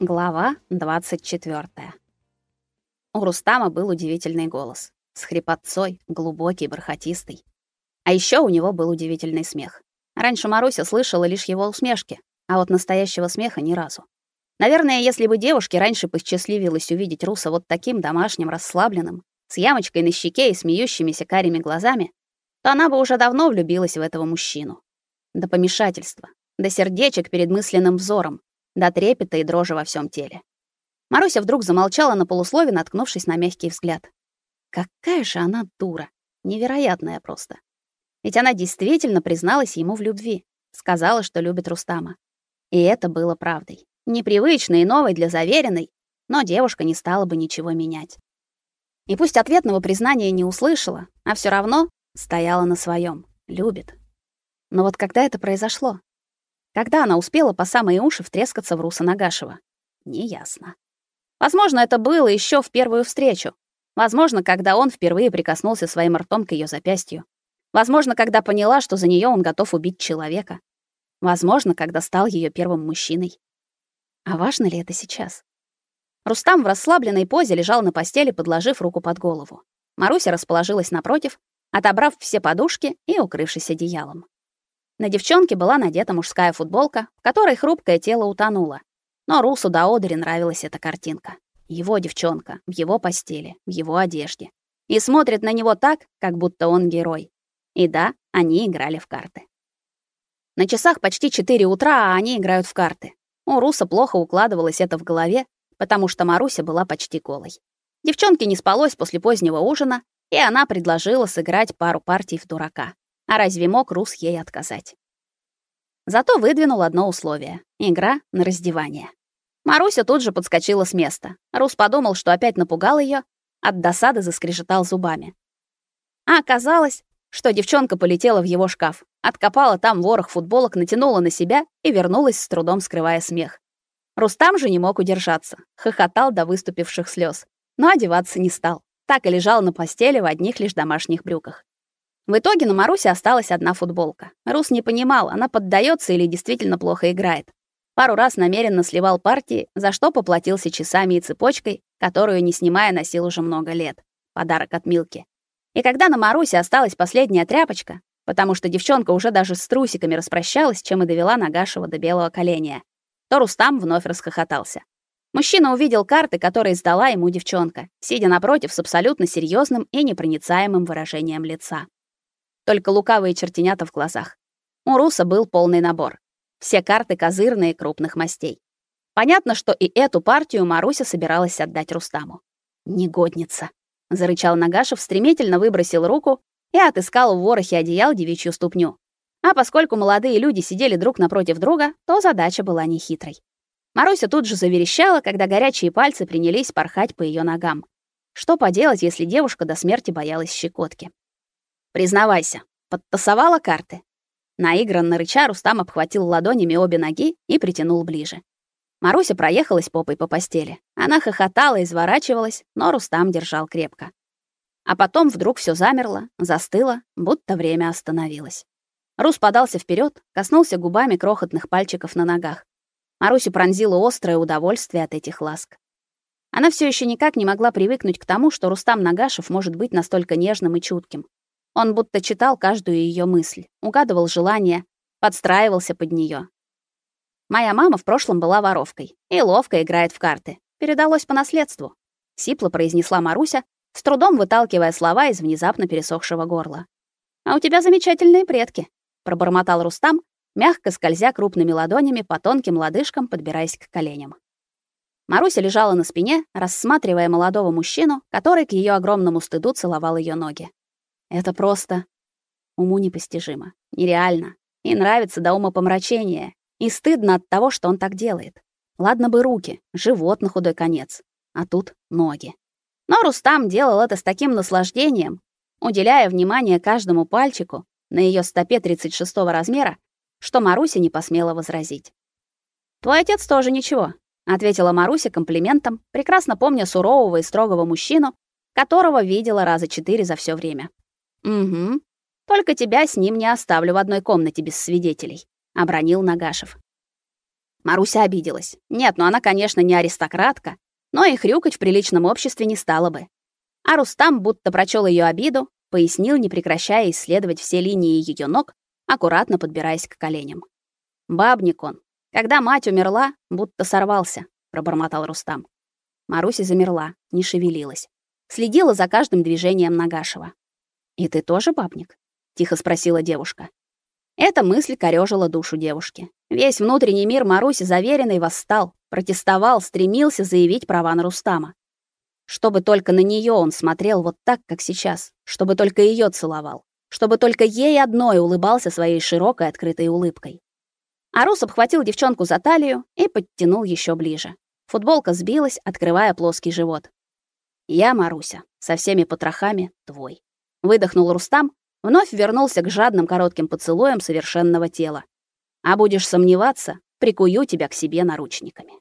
Глава 24. У Рустама был удивительный голос, с хрипотцой, глубокий, бархатистый. А еще у него был удивительный смех. Раньше Маруся слышала лишь его усмешки, а вот настоящего смеха ни разу. Наверное, если бы девушке раньше посчастливилось увидеть Руса вот таким домашним, расслабленным, с ямочкой на щеке и смеющимися карими глазами, то она бы уже давно влюбилась в этого мужчину. До помешательства, до сердечек перед мысленным взором, до трепета и дрожи во всем теле. Маруся вдруг замолчала на полуслове, наткнувшись на мягкий взгляд. Какая же она дура, невероятная просто. Ведь она действительно призналась ему в любви, сказала, что любит Рустама. И это было правдой. Непривычной и новой для заверенной, но девушка не стала бы ничего менять. И пусть ответного признания не услышала, а все равно стояла на своем, любит. Но вот когда это произошло? Когда она успела по самые уши втрескаться в Руса Нагашева? Неясно. Возможно, это было еще в первую встречу. Возможно, когда он впервые прикоснулся своим ртом к ее запястью. Возможно, когда поняла, что за нее он готов убить человека. Возможно, когда стал ее первым мужчиной. А важно ли это сейчас? Рустам в расслабленной позе лежал на постели, подложив руку под голову. Маруся расположилась напротив, отобрав все подушки и укрывшись одеялом. На девчонке была надета мужская футболка, в которой хрупкое тело утонуло. Но Русу до одери нравилась эта картинка. Его девчонка, в его постели, в его одежде. И смотрит на него так, как будто он герой. И да, они играли в карты. На часах почти 4 утра, а они играют в карты. У Руса плохо укладывалось это в голове, потому что Маруся была почти голой. Девчонке не спалось после позднего ужина, и она предложила сыграть пару партий в дурака. А разве мог Рус ей отказать? Зато выдвинул одно условие — игра на раздевание. Маруся тут же подскочила с места. Рус подумал, что опять напугал ее, от досады заскрежетал зубами. А оказалось, что девчонка полетела в его шкаф, откопала там ворох футболок, натянула на себя и вернулась с трудом скрывая смех. Рустам же не мог удержаться, хохотал до выступивших слез, но одеваться не стал. Так и лежал на постели в одних лишь домашних брюках. В итоге на Марусе осталась одна футболка. Рус не понимал, она поддается или действительно плохо играет. Пару раз намеренно сливал партии, за что поплатился часами и цепочкой, которую, не снимая, носил уже много лет. Подарок от Милки. И когда на Марусе осталась последняя тряпочка, потому что девчонка уже даже с трусиками распрощалась, чем и довела Нагашева до белого коленя, то Рустам вновь расхохотался. Мужчина увидел карты, которые сдала ему девчонка, сидя напротив с абсолютно серьезным и непроницаемым выражением лица только лукавые чертенята в глазах. У Руса был полный набор. Все карты козырные крупных мастей. Понятно, что и эту партию Маруся собиралась отдать Рустаму. Негодница, зарычал Нагашев, стремительно выбросил руку и отыскал в ворохе одеял девичью ступню. А поскольку молодые люди сидели друг напротив друга, то задача была нехитрой. Маруся тут же заверещала, когда горячие пальцы принялись порхать по ее ногам. Что поделать, если девушка до смерти боялась щекотки? Признавайся, подтасовала карты. Наигранно рыча Рустам обхватил ладонями обе ноги и притянул ближе. Маруся проехалась попой по постели. Она хохотала, изворачивалась, но Рустам держал крепко. А потом вдруг все замерло, застыло, будто время остановилось. Рус подался вперед, коснулся губами крохотных пальчиков на ногах. Марусю пронзило острое удовольствие от этих ласк. Она все еще никак не могла привыкнуть к тому, что Рустам Нагашев может быть настолько нежным и чутким. Он будто читал каждую ее мысль, угадывал желания, подстраивался под нее. Моя мама в прошлом была воровкой и ловко играет в карты. Передалось по наследству, сипло произнесла Маруся, с трудом выталкивая слова из внезапно пересохшего горла. А у тебя замечательные предки, пробормотал Рустам, мягко скользя крупными ладонями по тонким лодыжкам, подбираясь к коленям. Маруся лежала на спине, рассматривая молодого мужчину, который к ее огромному стыду целовал ее ноги. Это просто уму непостижимо, нереально. И нравится до ума помрачения, и стыдно от того, что он так делает. Ладно бы руки, живот на худой конец, а тут ноги. Но Рустам делал это с таким наслаждением, уделяя внимание каждому пальчику на ее стопе 36-го размера, что Маруся не посмела возразить. Твой отец тоже ничего, ответила Маруся комплиментом, прекрасно помня сурового и строгого мужчину, которого видела раза четыре за все время. Угу. Только тебя с ним не оставлю в одной комнате без свидетелей, обронил Нагашев. Маруся обиделась. Нет, ну она, конечно, не аристократка, но и хрюкать в приличном обществе не стала бы. А Рустам, будто прочел ее обиду, пояснил, не прекращая исследовать все линии ее ног, аккуратно подбираясь к коленям. Бабник он. Когда мать умерла, будто сорвался, пробормотал Рустам. Маруся замерла, не шевелилась, следила за каждым движением Нагашева. "И ты тоже бабник?" тихо спросила девушка. Эта мысль корёжила душу девушки. Весь внутренний мир Маруси заверенный восстал, протестовал, стремился заявить права на Рустама. Чтобы только на неё он смотрел вот так, как сейчас, чтобы только её целовал, чтобы только ей одной улыбался своей широкой открытой улыбкой. Арус обхватил девчонку за талию и подтянул ещё ближе. Футболка сбилась, открывая плоский живот. Я, Маруся, со всеми потрохами твой. Выдохнул Рустам, вновь вернулся к жадным коротким поцелуям совершенного тела. А будешь сомневаться, прикую тебя к себе наручниками.